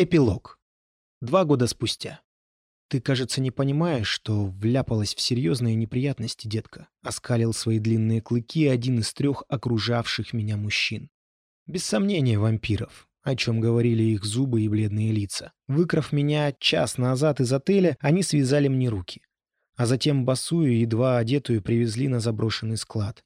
Эпилог. Два года спустя. «Ты, кажется, не понимаешь, что вляпалась в серьезные неприятности, детка», — оскалил свои длинные клыки один из трех окружавших меня мужчин. Без сомнения, вампиров, о чем говорили их зубы и бледные лица. Выкрав меня час назад из отеля, они связали мне руки. А затем босую, едва одетую, привезли на заброшенный склад,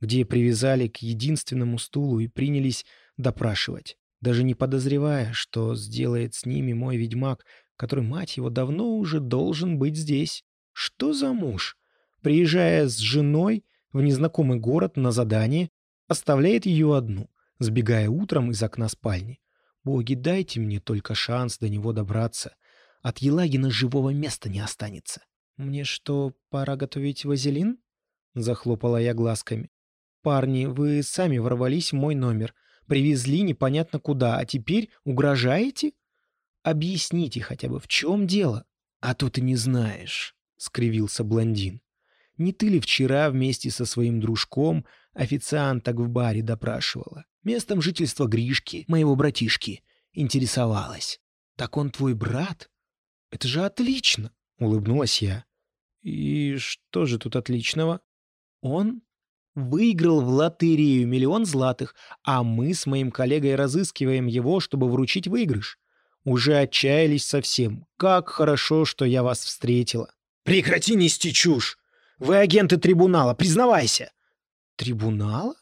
где привязали к единственному стулу и принялись допрашивать даже не подозревая, что сделает с ними мой ведьмак, который, мать его, давно уже должен быть здесь. Что за муж? Приезжая с женой в незнакомый город на задание, оставляет ее одну, сбегая утром из окна спальни. Боги, дайте мне только шанс до него добраться. От Елагина живого места не останется. Мне что, пора готовить вазелин? Захлопала я глазками. Парни, вы сами ворвались в мой номер. Привезли непонятно куда, а теперь угрожаете? Объясните хотя бы, в чем дело? А то ты не знаешь, — скривился блондин. Не ты ли вчера вместе со своим дружком официанток в баре допрашивала? Местом жительства Гришки, моего братишки, интересовалась. Так он твой брат? Это же отлично, — улыбнулась я. И что же тут отличного? Он Выиграл в лотерею миллион златых, а мы с моим коллегой разыскиваем его, чтобы вручить выигрыш. Уже отчаялись совсем. Как хорошо, что я вас встретила. Прекрати нести чушь! Вы агенты трибунала, признавайся! Трибунала?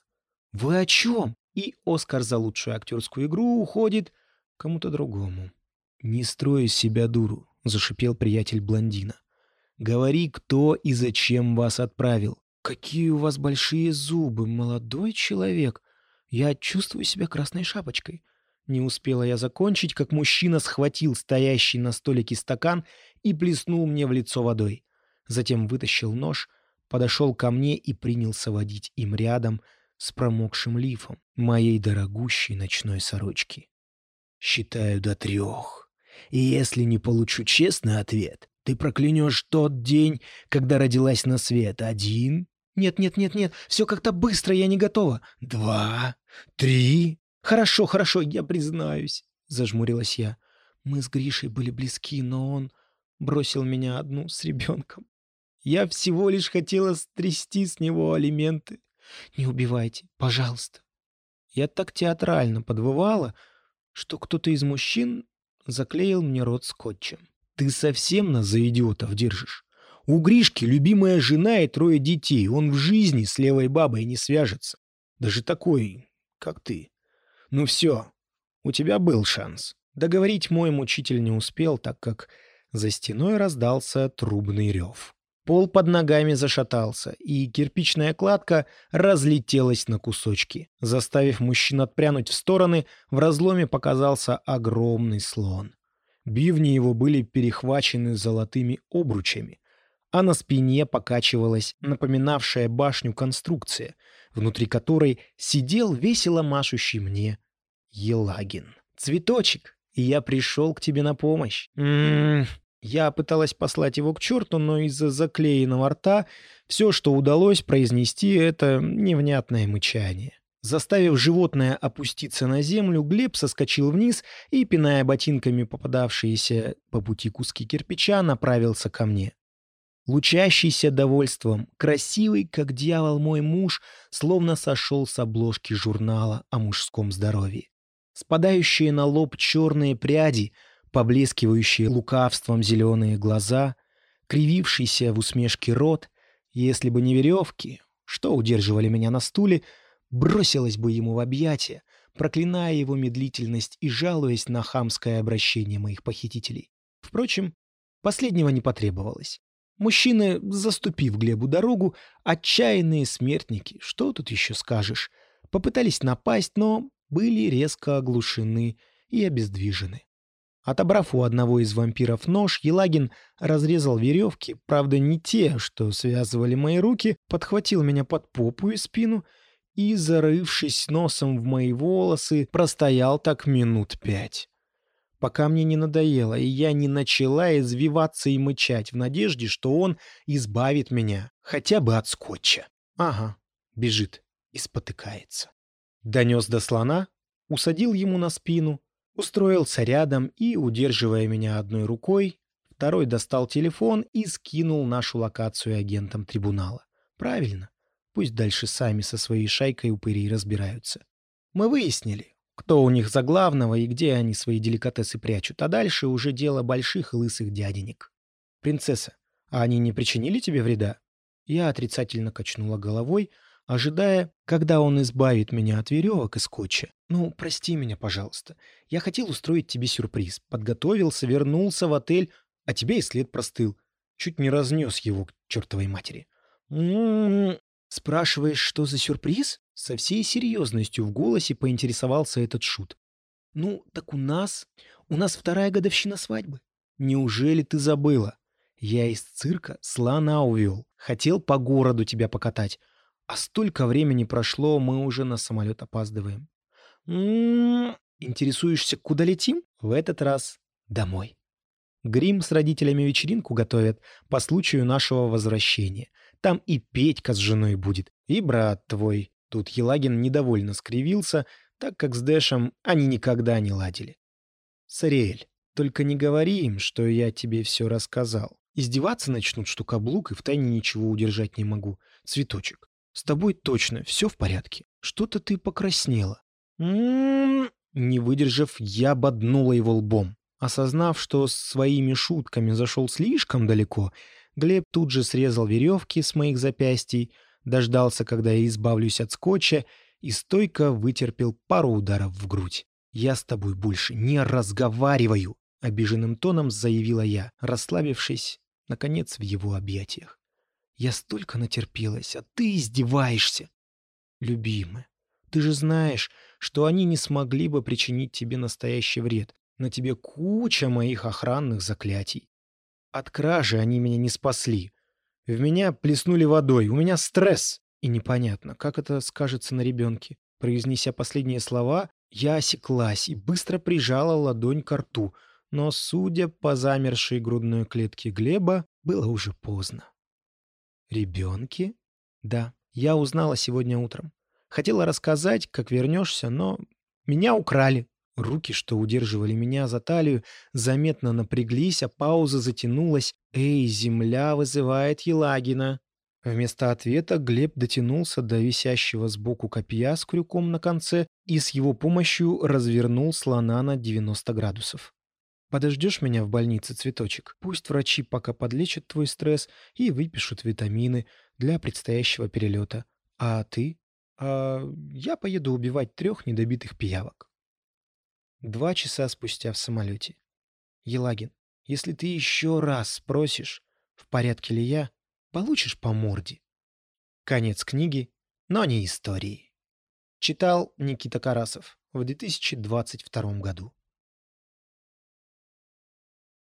Вы о чем? И Оскар за лучшую актерскую игру уходит кому-то другому. Не строй из себя дуру, зашипел приятель блондина. Говори, кто и зачем вас отправил. «Какие у вас большие зубы, молодой человек! Я чувствую себя красной шапочкой». Не успела я закончить, как мужчина схватил стоящий на столике стакан и плеснул мне в лицо водой. Затем вытащил нож, подошел ко мне и принялся водить им рядом с промокшим лифом моей дорогущей ночной сорочки. «Считаю до трех. И если не получу честный ответ, ты проклянешь тот день, когда родилась на свет. Один, «Нет, нет, нет, нет, все как-то быстро, я не готова». «Два, три...» «Хорошо, хорошо, я признаюсь», — зажмурилась я. Мы с Гришей были близки, но он бросил меня одну с ребенком. Я всего лишь хотела стрясти с него алименты. Не убивайте, пожалуйста. Я так театрально подвывала, что кто-то из мужчин заклеил мне рот скотчем. Ты совсем нас за идиотов держишь? У Гришки любимая жена и трое детей. Он в жизни с левой бабой не свяжется. Даже такой, как ты. Ну все, у тебя был шанс. Договорить мой мучитель не успел, так как за стеной раздался трубный рев. Пол под ногами зашатался, и кирпичная кладка разлетелась на кусочки. Заставив мужчин отпрянуть в стороны, в разломе показался огромный слон. Бивни его были перехвачены золотыми обручами, а на спине покачивалась напоминавшая башню конструкция, внутри которой сидел весело машущий мне Елагин. «Цветочек, я пришел к тебе на помощь». М -м -м. Я пыталась послать его к черту, но из-за заклеенного рта все, что удалось произнести, это невнятное мычание. Заставив животное опуститься на землю, Глеб соскочил вниз и, пиная ботинками попадавшиеся по пути куски кирпича, направился ко мне. Лучащийся довольством, красивый, как дьявол мой муж, словно сошел с обложки журнала о мужском здоровье. Спадающие на лоб черные пряди, поблескивающие лукавством зеленые глаза, кривившийся в усмешке рот, если бы не веревки, что удерживали меня на стуле, бросилась бы ему в объятия, проклиная его медлительность и жалуясь на хамское обращение моих похитителей. Впрочем, последнего не потребовалось. Мужчины, заступив Глебу дорогу, отчаянные смертники, что тут еще скажешь, попытались напасть, но были резко оглушены и обездвижены. Отобрав у одного из вампиров нож, Елагин разрезал веревки, правда не те, что связывали мои руки, подхватил меня под попу и спину и, зарывшись носом в мои волосы, простоял так минут пять пока мне не надоело, и я не начала извиваться и мычать в надежде, что он избавит меня хотя бы от скотча. Ага, бежит и спотыкается. Донес до слона, усадил ему на спину, Устроился рядом и, удерживая меня одной рукой, второй достал телефон и скинул нашу локацию агентам трибунала. Правильно. Пусть дальше сами со своей шайкой упырей разбираются. Мы выяснили, кто у них за главного и где они свои деликатесы прячут, а дальше уже дело больших лысых дяденек. «Принцесса, а они не причинили тебе вреда?» Я отрицательно качнула головой, ожидая, когда он избавит меня от веревок и скотча. «Ну, прости меня, пожалуйста. Я хотел устроить тебе сюрприз. Подготовился, вернулся в отель, а тебе и след простыл. Чуть не разнес его к чертовой матери». «М-м-м, Спрашиваешь, что за сюрприз? Со всей серьезностью в голосе поинтересовался этот шут. Ну, так у нас... У нас вторая годовщина свадьбы. Неужели ты забыла? Я из цирка слона увел. Хотел по городу тебя покатать. А столько времени прошло, мы уже на самолет опаздываем. М -м -м, интересуешься, куда летим? В этот раз домой. Грим с родителями вечеринку готовят по случаю нашего возвращения. Там и Петька с женой будет, и брат твой. Тут Елагин недовольно скривился, так как с Дэшем они никогда не ладили. Сариэль, только не говори им, что я тебе все рассказал. Издеваться начнут, что каблук, и втайне ничего удержать не могу. Цветочек, с тобой точно все в порядке. Что-то ты покраснела. Не выдержав, я боднула его лбом. Осознав, что своими шутками зашел слишком далеко, Глеб тут же срезал веревки с моих запястий, дождался, когда я избавлюсь от скотча, и стойко вытерпел пару ударов в грудь. «Я с тобой больше не разговариваю», — обиженным тоном заявила я, расслабившись, наконец, в его объятиях. «Я столько натерпелась, а ты издеваешься!» «Любимая, ты же знаешь, что они не смогли бы причинить тебе настоящий вред. На тебе куча моих охранных заклятий. От кражи они меня не спасли. В меня плеснули водой, у меня стресс. И непонятно, как это скажется на ребенке. Произнеся последние слова, я осеклась и быстро прижала ладонь к рту, но, судя по замершей грудной клетке Глеба, было уже поздно. «Ребенки?» «Да, я узнала сегодня утром. Хотела рассказать, как вернешься, но меня украли. Руки, что удерживали меня за талию, заметно напряглись, а пауза затянулась. «Эй, земля вызывает Елагина!» Вместо ответа Глеб дотянулся до висящего сбоку копья с крюком на конце и с его помощью развернул слона на 90 градусов. «Подождешь меня в больнице, цветочек? Пусть врачи пока подлечат твой стресс и выпишут витамины для предстоящего перелета. А ты? А я поеду убивать трех недобитых пиявок». Два часа спустя в самолете. Елагин, если ты еще раз спросишь, в порядке ли я, получишь по морде. Конец книги, но не истории. Читал Никита Карасов в 2022 году.